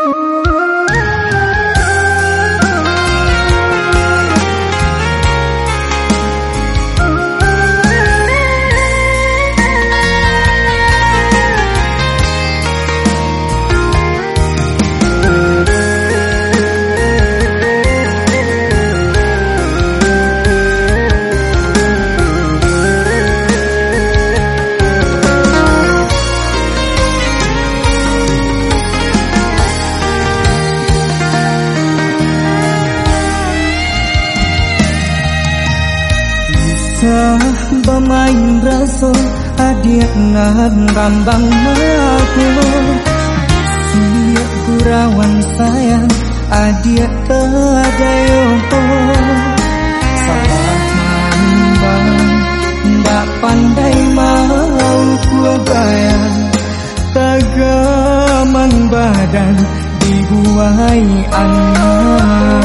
you bermain raso adik nan rambang aku Siap kurawan sayang adik kadayo Salah mambang Nggak pandai mau ku gaya Tagamang badan dibuai anak